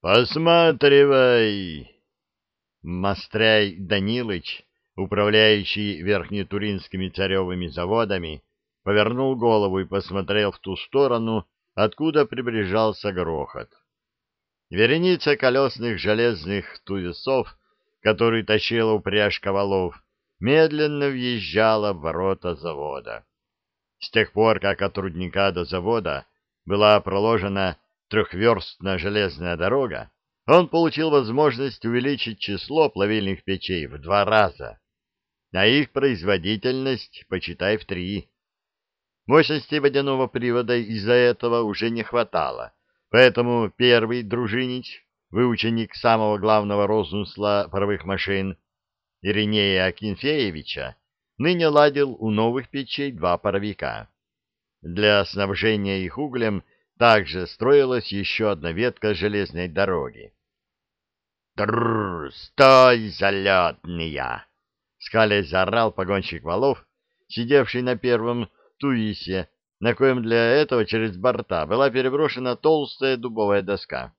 Посматривай! Мастряй Данилыч, управляющий верхнетуринскими царевыми заводами, повернул голову и посмотрел в ту сторону, откуда приближался грохот. Вереница колесных железных туесов, который тащила упряжка валов, медленно въезжала в ворота завода. С тех пор, как от рудника до завода была проложена трехверстная железная дорога, он получил возможность увеличить число плавильных печей в два раза, а их производительность, почитай, в три. Мощности водяного привода из-за этого уже не хватало, поэтому первый дружинич, выученик самого главного розмысла паровых машин, Иринея Акинфеевича, ныне ладил у новых печей два паровика. Для снабжения их углем также строилась еще одна ветка железной дороги. «Трррр! Стой, залетная!» — скалясь заорал погонщик валов, сидевший на первом туисе, на коем для этого через борта была переброшена толстая дубовая доска.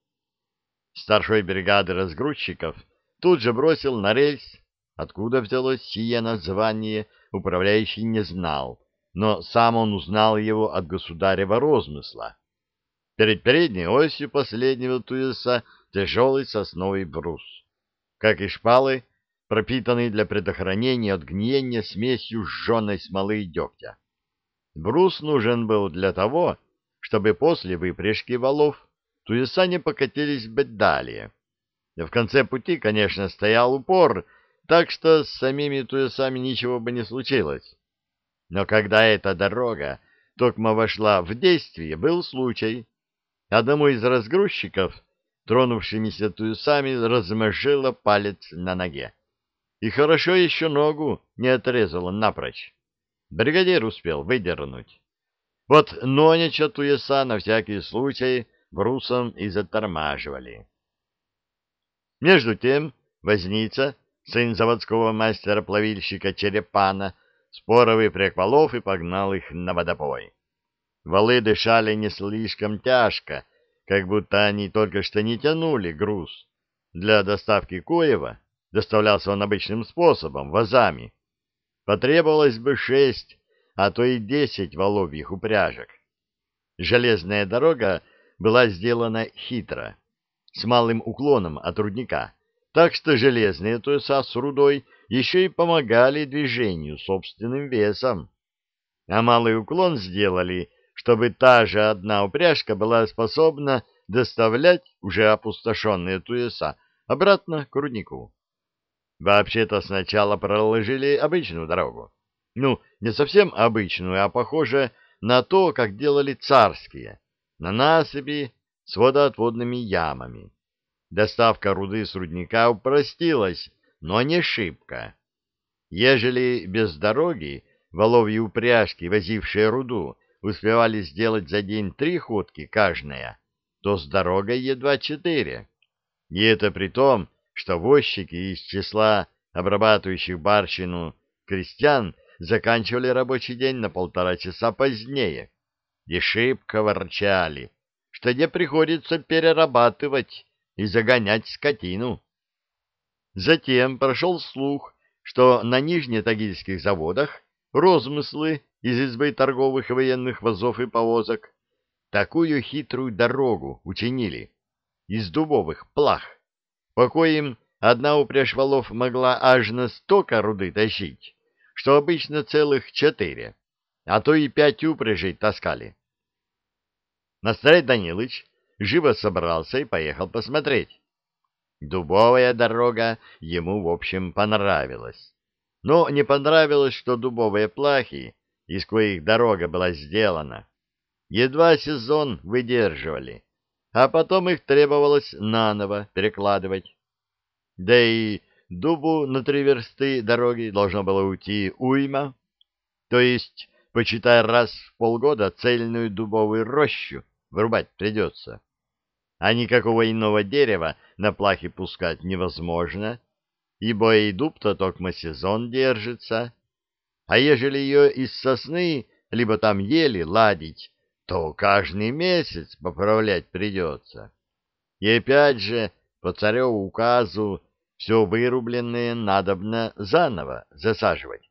Старшой бригады разгрузчиков тут же бросил на рельс, откуда взялось сие название, управляющий не знал, но сам он узнал его от государева розмысла. Перед передней осью последнего туеса тяжелый сосновый брус. Как и шпалы, пропитанный для предохранения от гниения смесью сжженной смолы и дегтя. Брус нужен был для того, чтобы после выпряжки валов туеса не покатились далее. В конце пути, конечно, стоял упор, так что с самими туесами ничего бы не случилось. Но когда эта дорога токмо вошла в действие, был случай. Одному из разгрузчиков, тронувшимися туесами, размажило палец на ноге. И хорошо еще ногу не отрезало напрочь. Бригадир успел выдернуть. Вот Нонича туеса на всякий случай брусом и затормаживали. Между тем возница, сын заводского мастера-плавильщика Черепана, споро выпряг валов и погнал их на водопой. Валы дышали не слишком тяжко, как будто они только что не тянули груз. Для доставки Коева доставлялся он обычным способом, вазами потребовалось бы шесть, а то и десять воловьих упряжек. Железная дорога была сделана хитро, с малым уклоном от рудника, так что железные туеса с рудой еще и помогали движению собственным весом. А малый уклон сделали, чтобы та же одна упряжка была способна доставлять уже опустошенные туеса обратно к руднику. Вообще-то сначала проложили обычную дорогу. Ну, не совсем обычную, а похоже на то, как делали царские, на насыпи с водоотводными ямами. Доставка руды с рудника упростилась, но не шибко. Ежели без дороги воловьи упряжки, возившие руду, успевали сделать за день три ходки каждая, то с дорогой едва четыре. И это при том, что возчики из числа обрабатывающих барщину крестьян заканчивали рабочий день на полтора часа позднее и шибко ворчали, что где приходится перерабатывать и загонять скотину. Затем прошел слух, что на нижнетагильских заводах розмыслы из избы торговых и военных вазов и повозок такую хитрую дорогу учинили из дубовых плах, по коим одна упряжь валов могла аж на столько руды тащить, что обычно целых четыре, а то и пять упряжей таскали. Настроить Данилыч живо собрался и поехал посмотреть. Дубовая дорога ему, в общем, понравилась. Но не понравилось, что дубовые плахи, из коих дорога была сделана, едва сезон выдерживали а потом их требовалось наново перекладывать. Да и дубу на три версты дороги должно было уйти уйма, то есть, почитай, раз в полгода цельную дубовую рощу вырубать придется. А никакого иного дерева на плахе пускать невозможно, ибо и дуб-то только сезон держится. А ежели ее из сосны, либо там ели ладить, то каждый месяц поправлять придется. И опять же, по цареву указу, все вырубленное надобно заново засаживать,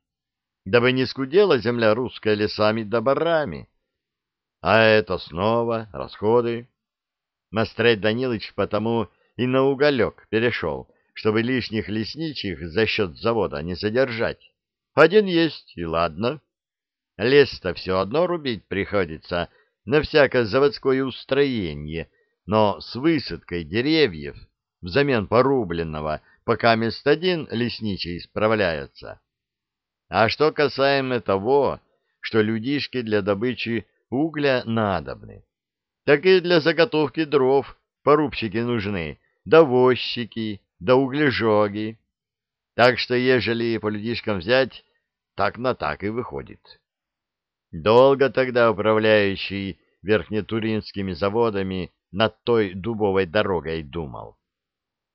дабы не скудела земля русская лесами да барами. А это снова расходы. Мастрей Данилович потому и на уголек перешел, чтобы лишних лесничих за счет завода не содержать. Один есть, и ладно. Лес-то все одно рубить приходится на всякое заводское устроение, но с высадкой деревьев взамен порубленного пока мест один лесничий справляется. А что касаемо того, что людишки для добычи угля надобны, так и для заготовки дров порубщики нужны, да возчики, да углежоги. Так что, ежели по людишкам взять, так на так и выходит. Долго тогда управляющий верхнетуринскими заводами над той дубовой дорогой думал.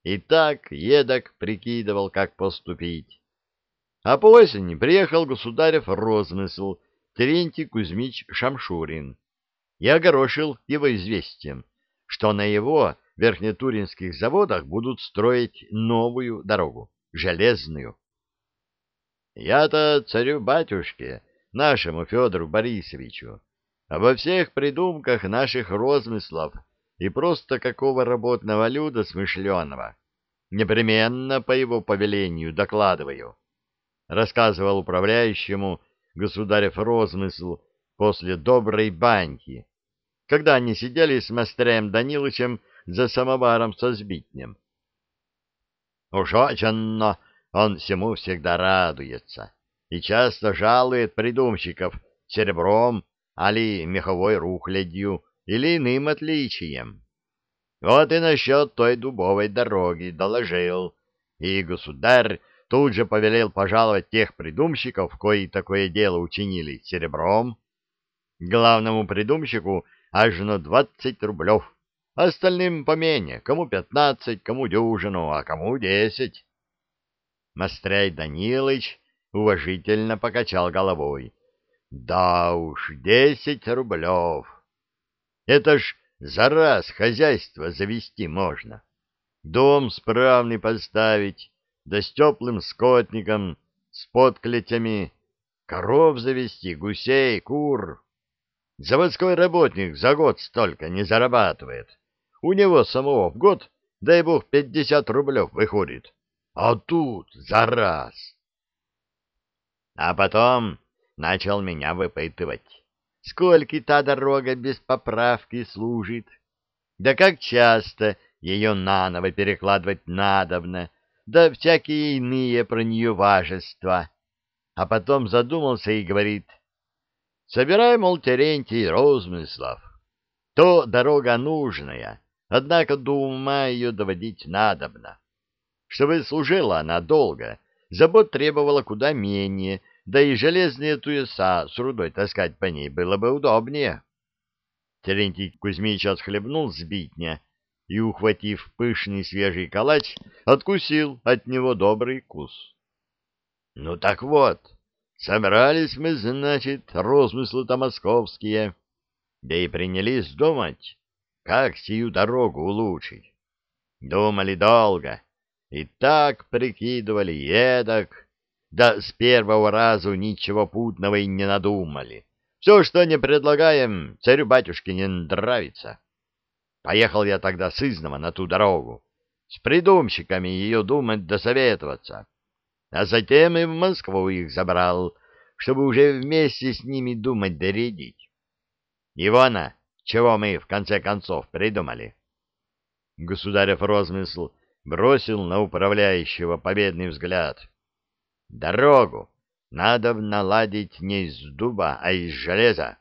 И так едок прикидывал, как поступить. А по осени приехал государев розмысл Терентий Кузьмич Шамшурин и огорошил его известием, что на его верхнетуринских заводах будут строить новую дорогу, железную. Я-то царю-батюшке, нашему Федору Борисовичу, обо всех придумках наших розмыслов и просто какого работного люда смышленого непременно по его повелению докладываю. Рассказывал управляющему государев розмысл после доброй баньки, когда они сидели с мастерем Данилычем за самоваром со сбитнем. Уж очень он всему всегда радуется и часто жалует придумщиков серебром али меховой рухлядью или иным отличием. Вот и насчет той дубовой дороги доложил, и государь тут же повелел пожаловать тех придумщиков, кои такое дело учинили серебром. Главному придумщику аж на двадцать рублев, остальным помене, кому пятнадцать, кому дюжину, а кому десять. Мастряй Данилыч уважительно покачал головой. Да уж, десять рублев. Это ж за раз хозяйство завести можно. Дом справный поставить, да с теплым скотником, с подклетями, коров завести, гусей, кур. Заводской работник за год столько не зарабатывает. У него самого в год, дай бог, пятьдесят рублев выходит. А тут за раз. А потом начал меня выпытывать. Сколько та дорога без поправки служит? Да как часто ее наново перекладывать надобно, да всякие иные про нее важества. А потом задумался и говорит, собирай, мол, Терентий Розмыслов. То дорога нужная, однако до ума ее доводить надобно. Чтобы служила она долго, забот требовала куда менее, да и железные туеса с рудой таскать по ней было бы удобнее. Терентий Кузьмич отхлебнул сбитня и, ухватив пышный свежий калач, откусил от него добрый кус. Ну так вот, собрались мы, значит, розмыслы-то московские, да и принялись думать, как сию дорогу улучшить. Думали долго, и так прикидывали едок, да с первого разу ничего путного и не надумали. Все, что не предлагаем, царю-батюшке не нравится. Поехал я тогда с Изного на ту дорогу, с придумщиками ее думать да советоваться. А затем и в Москву их забрал, чтобы уже вместе с ними думать да рядить. Ивана, чего мы в конце концов придумали? Государев розмысл бросил на управляющего победный взгляд — Дорогу надо наладить не из дуба, а из железа.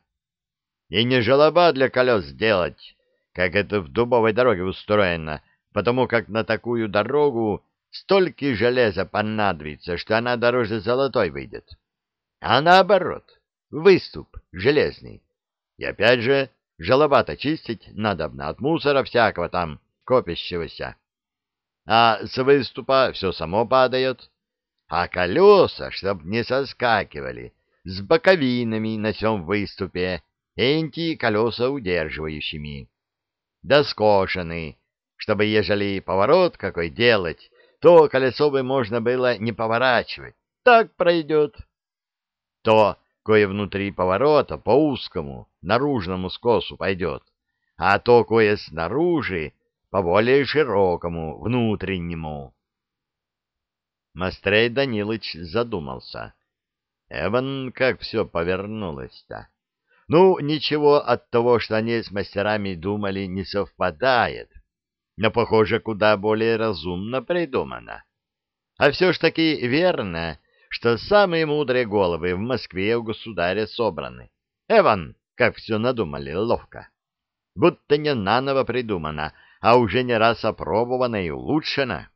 И не желоба для колес сделать, как это в дубовой дороге устроено, потому как на такую дорогу столько железа понадобится, что она дороже золотой выйдет. А наоборот, выступ железный. И опять же, желоба-то чистить надобно от мусора всякого там копящегося. А с выступа все само падает, а колеса, чтоб не соскакивали, с боковинами на всем выступе, энти колеса удерживающими. Да скошены, чтобы, ежели поворот какой делать, то колесо бы можно было не поворачивать. Так пройдет. То, кое внутри поворота по узкому, наружному скосу пойдет, а то, кое снаружи, по более широкому, внутреннему. Мастрей Данилыч задумался. Эван, как все повернулось-то? Ну, ничего от того, что они с мастерами думали, не совпадает, но, похоже, куда более разумно придумано. А все ж таки верно, что самые мудрые головы в Москве у государя собраны. Эван, как все надумали ловко. Будто не наново придумано, а уже не раз опробовано и улучшено.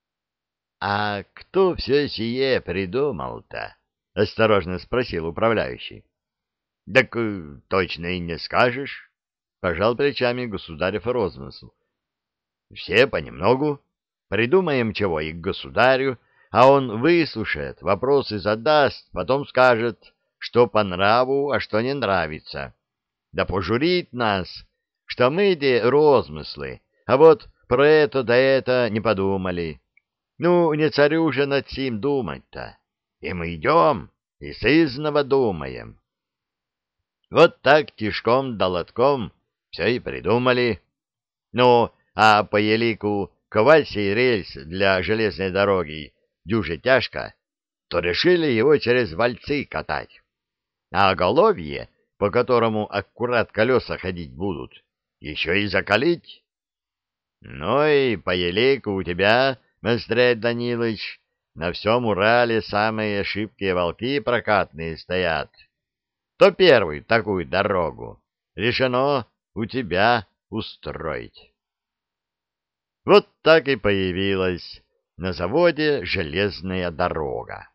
— А кто все сие придумал-то? — осторожно спросил управляющий. — Так э, точно и не скажешь, — пожал плечами государев розмысл. — Все понемногу. Придумаем чего и к государю, а он выслушает, вопросы задаст, потом скажет, что по нраву, а что не нравится. Да пожурит нас, что мы де розмыслы, а вот про это да это не подумали. Ну, не царю же над сим думать-то. И мы идем, и сызново думаем. Вот так тишком да лотком все и придумали. Ну, а по елику ковать сей рельс для железной дороги дюже тяжко, то решили его через вальцы катать. А оголовье, по которому аккурат колеса ходить будут, еще и закалить. Ну и по елику у тебя, Мастрей Данилович, на всем Урале самые шибкие волки прокатные стоят. То первую такую дорогу решено у тебя устроить. Вот так и появилась на заводе железная дорога.